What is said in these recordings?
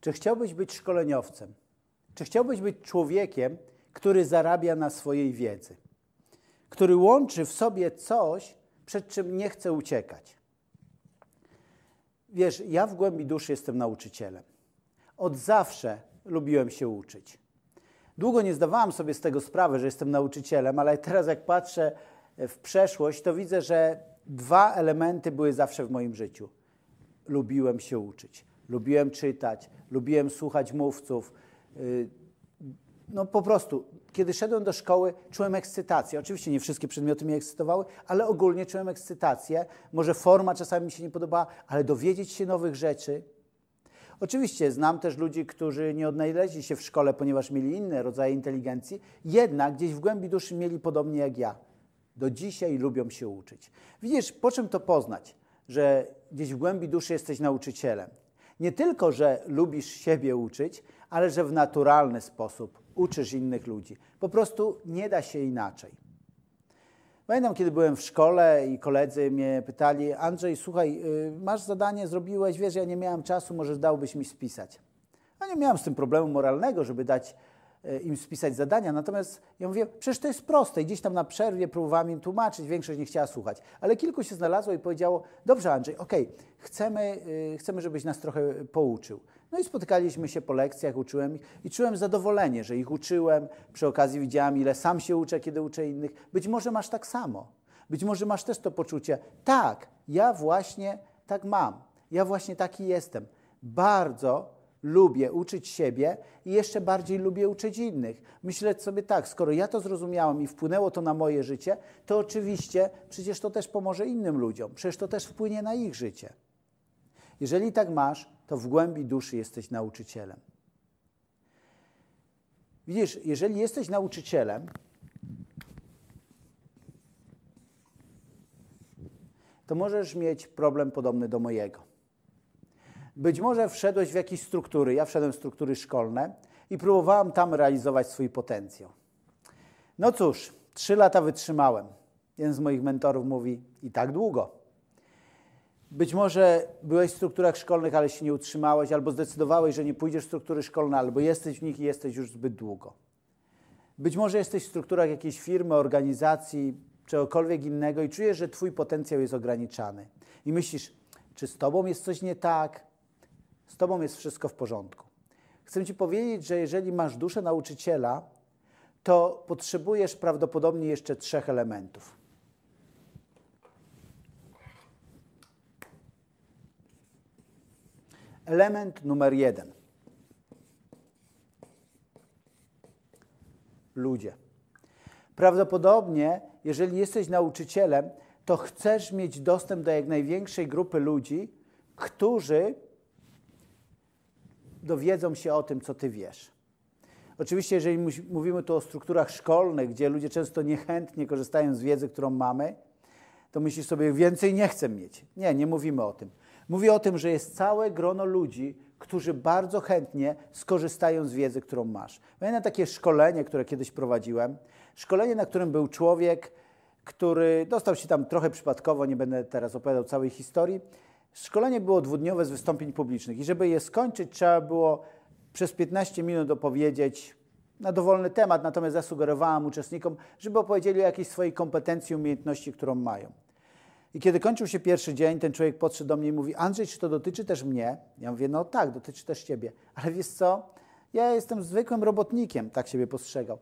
Czy chciałbyś być szkoleniowcem? Czy chciałbyś być człowiekiem, który zarabia na swojej wiedzy? Który łączy w sobie coś, przed czym nie chce uciekać? Wiesz, ja w głębi duszy jestem nauczycielem. Od zawsze lubiłem się uczyć. Długo nie zdawałam sobie z tego sprawy, że jestem nauczycielem, ale teraz jak patrzę w przeszłość, to widzę, że dwa elementy były zawsze w moim życiu. Lubiłem się uczyć, lubiłem czytać, lubiłem słuchać mówców. Y, no po prostu, kiedy szedłem do szkoły, czułem ekscytację. Oczywiście nie wszystkie przedmioty mnie ekscytowały, ale ogólnie czułem ekscytację. Może forma czasami mi się nie podobała, ale dowiedzieć się nowych rzeczy. Oczywiście znam też ludzi, którzy nie odnaleźli się w szkole, ponieważ mieli inne rodzaje inteligencji, jednak gdzieś w głębi duszy mieli podobnie jak ja do dzisiaj lubią się uczyć. Widzisz, po czym to poznać, że gdzieś w głębi duszy jesteś nauczycielem? Nie tylko, że lubisz siebie uczyć, ale że w naturalny sposób uczysz innych ludzi. Po prostu nie da się inaczej. Pamiętam, kiedy byłem w szkole i koledzy mnie pytali: Andrzej, słuchaj, y, masz zadanie, zrobiłeś, wiesz, ja nie miałem czasu, może dałbyś mi spisać. A nie miałem z tym problemu moralnego, żeby dać im spisać zadania. Natomiast ja mówię, przecież to jest proste. I gdzieś tam na przerwie próbowałem im tłumaczyć, większość nie chciała słuchać. Ale kilku się znalazło i powiedziało, dobrze Andrzej, okej, okay, chcemy, yy, chcemy, żebyś nas trochę pouczył. No i spotykaliśmy się po lekcjach, uczyłem ich i czułem zadowolenie, że ich uczyłem. Przy okazji widziałem, ile sam się uczę, kiedy uczę innych. Być może masz tak samo. Być może masz też to poczucie, tak, ja właśnie tak mam. Ja właśnie taki jestem. Bardzo lubię uczyć siebie i jeszcze bardziej lubię uczyć innych. Myślę sobie tak, skoro ja to zrozumiałem i wpłynęło to na moje życie, to oczywiście przecież to też pomoże innym ludziom, przecież to też wpłynie na ich życie. Jeżeli tak masz, to w głębi duszy jesteś nauczycielem. Widzisz, jeżeli jesteś nauczycielem, to możesz mieć problem podobny do mojego. Być może wszedłeś w jakieś struktury, ja wszedłem w struktury szkolne i próbowałem tam realizować swój potencjał. No cóż, trzy lata wytrzymałem. Jeden z moich mentorów mówi, i tak długo. Być może byłeś w strukturach szkolnych, ale się nie utrzymałeś, albo zdecydowałeś, że nie pójdziesz w struktury szkolne, albo jesteś w nich i jesteś już zbyt długo. Być może jesteś w strukturach jakiejś firmy, organizacji, czegokolwiek innego i czujesz, że Twój potencjał jest ograniczany. I myślisz, czy z Tobą jest coś nie tak, z Tobą jest wszystko w porządku. Chcę Ci powiedzieć, że jeżeli masz duszę nauczyciela, to potrzebujesz prawdopodobnie jeszcze trzech elementów. Element numer jeden. Ludzie. Prawdopodobnie, jeżeli jesteś nauczycielem, to chcesz mieć dostęp do jak największej grupy ludzi, którzy dowiedzą się o tym, co ty wiesz. Oczywiście, jeżeli mówimy tu o strukturach szkolnych, gdzie ludzie często niechętnie korzystają z wiedzy, którą mamy, to myślisz sobie, więcej nie chcę mieć. Nie, nie mówimy o tym. Mówię o tym, że jest całe grono ludzi, którzy bardzo chętnie skorzystają z wiedzy, którą masz. Pamiętam takie szkolenie, które kiedyś prowadziłem. Szkolenie, na którym był człowiek, który dostał się tam trochę przypadkowo, nie będę teraz opowiadał całej historii, Szkolenie było dwudniowe z wystąpień publicznych i żeby je skończyć, trzeba było przez 15 minut opowiedzieć na dowolny temat, natomiast zasugerowałam uczestnikom, żeby opowiedzieli o jakiejś swojej kompetencji, umiejętności, którą mają. I kiedy kończył się pierwszy dzień, ten człowiek podszedł do mnie i mówi: Andrzej, czy to dotyczy też mnie? Ja mówię: No tak, dotyczy też ciebie. Ale wiesz co? Ja jestem zwykłym robotnikiem, tak siebie postrzegał.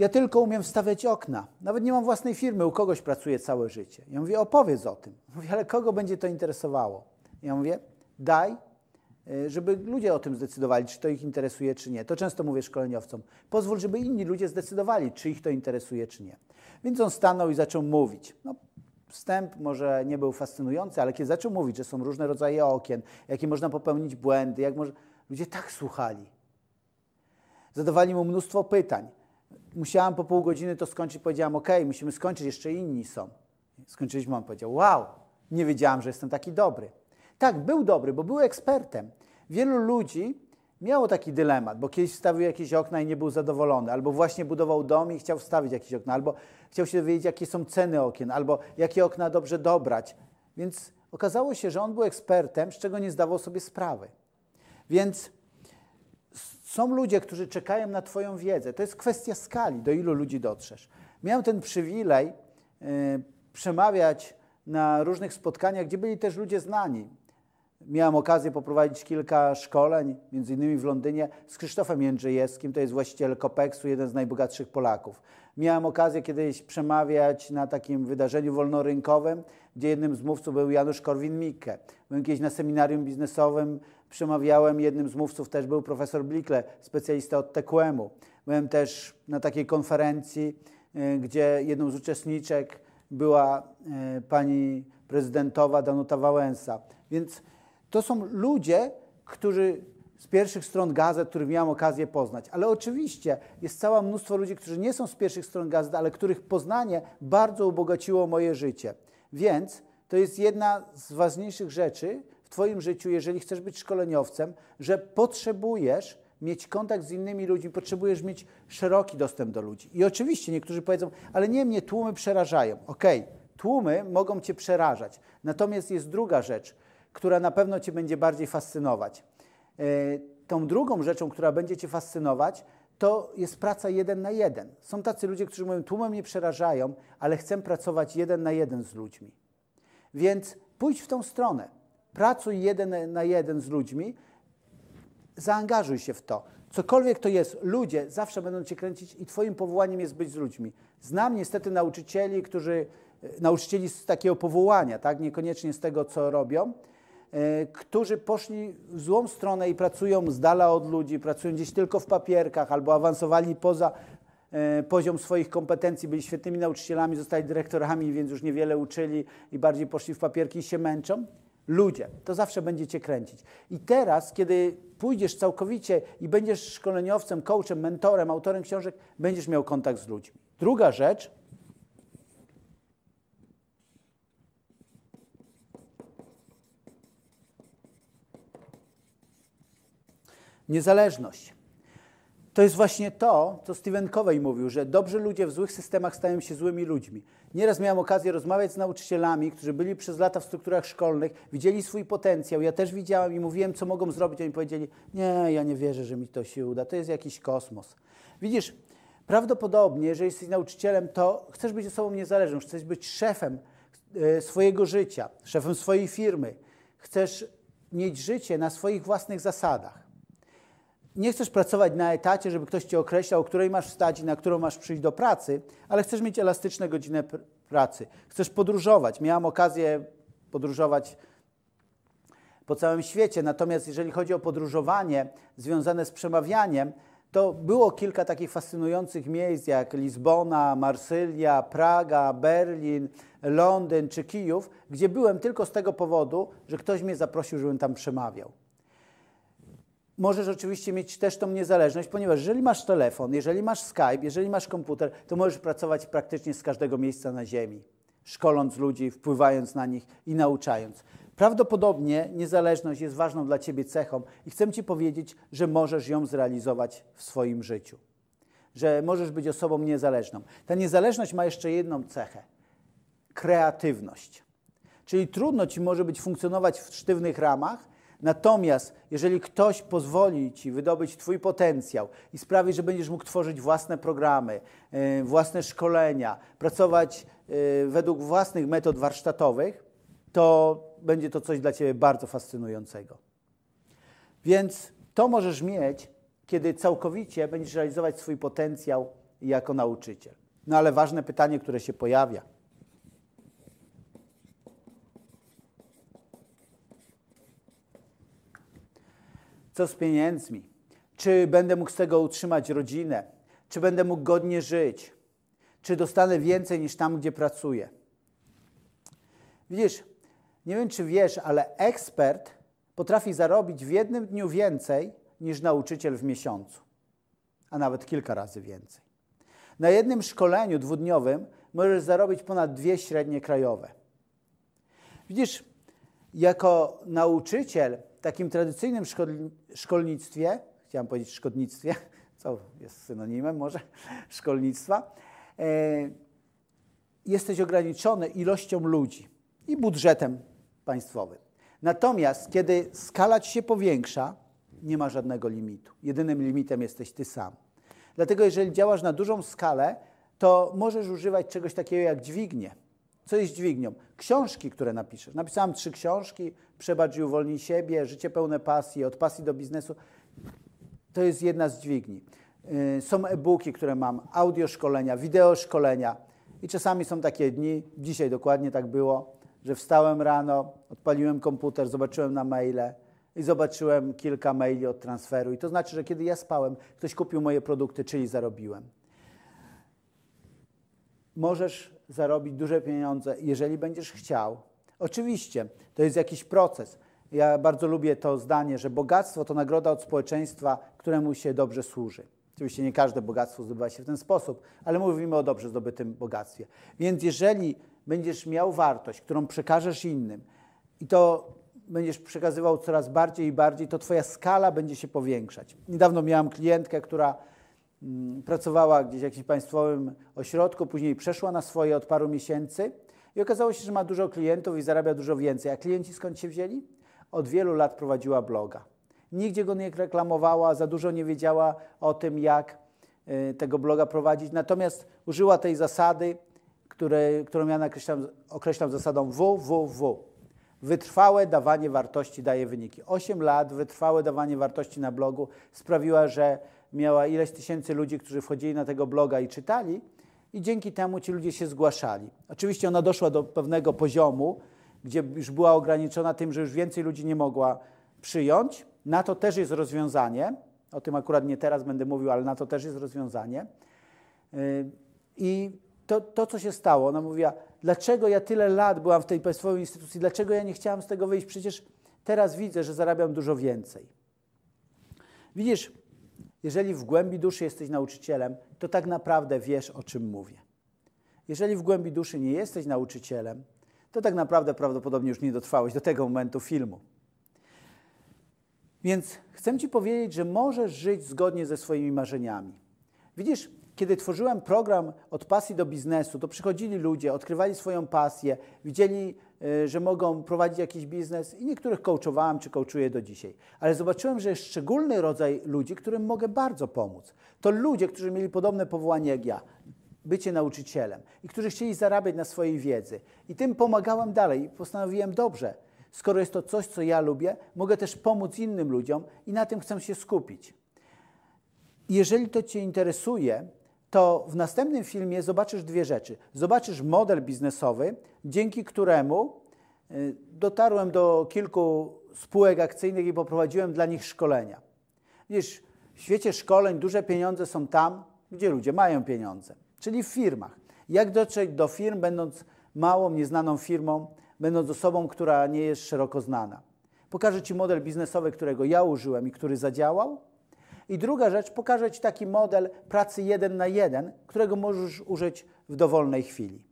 Ja tylko umiem wstawiać okna. Nawet nie mam własnej firmy, u kogoś pracuję całe życie. Ja mówię, opowiedz o tym. Mówię, ale kogo będzie to interesowało? Ja mówię, daj, y, żeby ludzie o tym zdecydowali, czy to ich interesuje, czy nie. To często mówię szkoleniowcom. Pozwól, żeby inni ludzie zdecydowali, czy ich to interesuje, czy nie. Więc on stanął i zaczął mówić. No, wstęp może nie był fascynujący, ale kiedy zaczął mówić, że są różne rodzaje okien, jakie można popełnić błędy, jak może... Ludzie tak słuchali. Zadawali mu mnóstwo pytań musiałam po pół godziny to skończyć. Powiedziałam, ok, musimy skończyć, jeszcze inni są. Skończyliśmy, on powiedział, wow, nie wiedziałam, że jestem taki dobry. Tak, był dobry, bo był ekspertem. Wielu ludzi miało taki dylemat, bo kiedyś wstawił jakieś okna i nie był zadowolony, albo właśnie budował dom i chciał wstawić jakieś okna, albo chciał się dowiedzieć, jakie są ceny okien, albo jakie okna dobrze dobrać. Więc okazało się, że on był ekspertem, z czego nie zdawał sobie sprawy. Więc są ludzie, którzy czekają na Twoją wiedzę. To jest kwestia skali, do ilu ludzi dotrzesz. Miałem ten przywilej y, przemawiać na różnych spotkaniach, gdzie byli też ludzie znani. Miałem okazję poprowadzić kilka szkoleń, między innymi w Londynie, z Krzysztofem Jędrzejewskim, to jest właściciel Kopeksu, jeden z najbogatszych Polaków. Miałem okazję kiedyś przemawiać na takim wydarzeniu wolnorynkowym, gdzie jednym z mówców był Janusz Korwin-Mikke. Byłem kiedyś na seminarium biznesowym, przemawiałem, jednym z mówców też był profesor Blikle, specjalista od TQM-u. Byłem też na takiej konferencji, y, gdzie jedną z uczestniczek była y, pani prezydentowa Danuta Wałęsa. Więc to są ludzie, którzy z pierwszych stron gazet, których miałem okazję poznać. Ale oczywiście jest całe mnóstwo ludzi, którzy nie są z pierwszych stron gazet, ale których poznanie bardzo ubogaciło moje życie. Więc to jest jedna z ważniejszych rzeczy w Twoim życiu, jeżeli chcesz być szkoleniowcem, że potrzebujesz mieć kontakt z innymi ludźmi, potrzebujesz mieć szeroki dostęp do ludzi. I oczywiście niektórzy powiedzą, ale nie, mnie tłumy przerażają. Okej, okay, tłumy mogą Cię przerażać. Natomiast jest druga rzecz, która na pewno Cię będzie bardziej fascynować. E, tą drugą rzeczą, która będzie Cię fascynować, to jest praca jeden na jeden. Są tacy ludzie, którzy mówią, tłumy mnie przerażają, ale chcę pracować jeden na jeden z ludźmi. Więc pójdź w tą stronę. Pracuj jeden na jeden z ludźmi, zaangażuj się w to. Cokolwiek to jest, ludzie zawsze będą Cię kręcić i Twoim powołaniem jest być z ludźmi. Znam niestety nauczycieli, którzy, e, nauczycieli z takiego powołania, tak, niekoniecznie z tego, co robią, którzy poszli w złą stronę i pracują z dala od ludzi, pracują gdzieś tylko w papierkach albo awansowali poza e, poziom swoich kompetencji, byli świetnymi nauczycielami, zostali dyrektorami, więc już niewiele uczyli i bardziej poszli w papierki i się męczą. Ludzie, to zawsze będzie cię kręcić. I teraz, kiedy pójdziesz całkowicie i będziesz szkoleniowcem, coachem, mentorem, autorem książek, będziesz miał kontakt z ludźmi. Druga rzecz, Niezależność. To jest właśnie to, co Stephen Covey mówił, że dobrzy ludzie w złych systemach stają się złymi ludźmi. Nieraz miałem okazję rozmawiać z nauczycielami, którzy byli przez lata w strukturach szkolnych, widzieli swój potencjał. Ja też widziałem i mówiłem, co mogą zrobić. Oni powiedzieli: Nie, ja nie wierzę, że mi to się uda. To jest jakiś kosmos. Widzisz, prawdopodobnie, jeżeli jesteś nauczycielem, to chcesz być osobą niezależną, chcesz być szefem e, swojego życia, szefem swojej firmy. Chcesz mieć życie na swoich własnych zasadach nie chcesz pracować na etacie, żeby ktoś cię określał, której masz wstać i na którą masz przyjść do pracy, ale chcesz mieć elastyczne godziny pracy. Chcesz podróżować. Miałam okazję podróżować po całym świecie, natomiast jeżeli chodzi o podróżowanie związane z przemawianiem, to było kilka takich fascynujących miejsc jak Lizbona, Marsylia, Praga, Berlin, Londyn czy Kijów, gdzie byłem tylko z tego powodu, że ktoś mnie zaprosił, żebym tam przemawiał możesz oczywiście mieć też tą niezależność, ponieważ jeżeli masz telefon, jeżeli masz Skype, jeżeli masz komputer, to możesz pracować praktycznie z każdego miejsca na Ziemi, szkoląc ludzi, wpływając na nich i nauczając. Prawdopodobnie niezależność jest ważną dla Ciebie cechą i chcę Ci powiedzieć, że możesz ją zrealizować w swoim życiu. Że możesz być osobą niezależną. Ta niezależność ma jeszcze jedną cechę kreatywność. Czyli trudno Ci może być funkcjonować w sztywnych ramach, Natomiast jeżeli ktoś pozwoli Ci wydobyć Twój potencjał i sprawi, że będziesz mógł tworzyć własne programy, e, własne szkolenia, pracować e, według własnych metod warsztatowych, to będzie to coś dla Ciebie bardzo fascynującego. Więc to możesz mieć, kiedy całkowicie będziesz realizować swój potencjał jako nauczyciel. No ale ważne pytanie, które się pojawia – Co z pieniędzmi? Czy będę mógł z tego utrzymać rodzinę? Czy będę mógł godnie żyć? Czy dostanę więcej niż tam, gdzie pracuję? Widzisz, nie wiem, czy wiesz, ale ekspert potrafi zarobić w jednym dniu więcej niż nauczyciel w miesiącu, a nawet kilka razy więcej. Na jednym szkoleniu dwudniowym możesz zarobić ponad dwie średnie krajowe. Widzisz, jako nauczyciel takim tradycyjnym szkolnictwie, chciałem powiedzieć szkodnictwie, co jest synonimem może szkolnictwa, e, jesteś ograniczony ilością ludzi i budżetem państwowym. Natomiast kiedy skala ci się powiększa, nie ma żadnego limitu. Jedynym limitem jesteś ty sam. Dlatego, jeżeli działasz na dużą skalę, to możesz używać czegoś takiego jak dźwignię. Co jest dźwignią? Książki, które napiszesz. Napisałem trzy książki: Przebacz i uwolnij siebie, Życie pełne pasji, Od pasji do biznesu. To jest jedna z dźwigni. Y, są e-booki, które mam, audio szkolenia, wideo szkolenia. I czasami są takie dni, dzisiaj dokładnie tak było, że wstałem rano, odpaliłem komputer, zobaczyłem na maile i zobaczyłem kilka maili od transferu. I to znaczy, że kiedy ja spałem, ktoś kupił moje produkty, czyli zarobiłem. Możesz zarobić duże pieniądze, jeżeli będziesz chciał. Oczywiście, to jest jakiś proces. Ja bardzo lubię to zdanie, że bogactwo to nagroda od społeczeństwa, któremu się dobrze służy. Oczywiście nie każde bogactwo zdobywa się w ten sposób, ale mówimy o dobrze zdobytym bogactwie. Więc jeżeli będziesz miał wartość, którą przekażesz innym i to będziesz przekazywał coraz bardziej i bardziej, to Twoja skala będzie się powiększać. Niedawno miałam klientkę, która pracowała gdzieś w jakimś państwowym ośrodku, później przeszła na swoje od paru miesięcy i okazało się, że ma dużo klientów i zarabia dużo więcej. A klienci skąd się wzięli? Od wielu lat prowadziła bloga. Nigdzie go nie reklamowała, za dużo nie wiedziała o tym, jak y, tego bloga prowadzić. Natomiast użyła tej zasady, którą ja określam, określam zasadą WWW. Wytrwałe dawanie wartości daje wyniki. 8 lat wytrwałe dawanie wartości na blogu sprawiła, że miała ileś tysięcy ludzi, którzy wchodzili na tego bloga i czytali, i dzięki temu ci ludzie się zgłaszali. Oczywiście ona doszła do pewnego poziomu, gdzie już była ograniczona tym, że już więcej ludzi nie mogła przyjąć. Na to też jest rozwiązanie. O tym akurat nie teraz będę mówił, ale na to też jest rozwiązanie. Y, I to, to, co się stało, ona mówiła, dlaczego ja tyle lat byłam w tej państwowej instytucji, dlaczego ja nie chciałam z tego wyjść? Przecież teraz widzę, że zarabiam dużo więcej. Widzisz, jeżeli w głębi duszy jesteś nauczycielem, to tak naprawdę wiesz, o czym mówię. Jeżeli w głębi duszy nie jesteś nauczycielem, to tak naprawdę prawdopodobnie już nie dotrwałeś do tego momentu filmu. Więc chcę Ci powiedzieć, że możesz żyć zgodnie ze swoimi marzeniami. Widzisz, kiedy tworzyłem program od pasji do biznesu, to przychodzili ludzie, odkrywali swoją pasję, widzieli, y, że mogą prowadzić jakiś biznes i niektórych coachowałem czy coachuję do dzisiaj. Ale zobaczyłem, że jest szczególny rodzaj ludzi, którym mogę bardzo pomóc. To ludzie, którzy mieli podobne powołanie jak ja, bycie nauczycielem i którzy chcieli zarabiać na swojej wiedzy. I tym pomagałem dalej i postanowiłem, dobrze, skoro jest to coś, co ja lubię, mogę też pomóc innym ludziom i na tym chcę się skupić. Jeżeli to Cię interesuje, to w następnym filmie zobaczysz dwie rzeczy. Zobaczysz model biznesowy, dzięki któremu y, dotarłem do kilku spółek akcyjnych i poprowadziłem dla nich szkolenia. Wiesz, w świecie szkoleń duże pieniądze są tam, gdzie ludzie mają pieniądze, czyli w firmach. Jak dotrzeć do firm, będąc małą, nieznaną firmą, będąc osobą, która nie jest szeroko znana? Pokażę Ci model biznesowy, którego ja użyłem i który zadziałał, i druga rzecz, pokażę Ci taki model pracy jeden na jeden, którego możesz użyć w dowolnej chwili.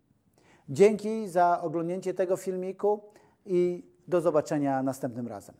Dzięki za oglądnięcie tego filmiku i do zobaczenia następnym razem.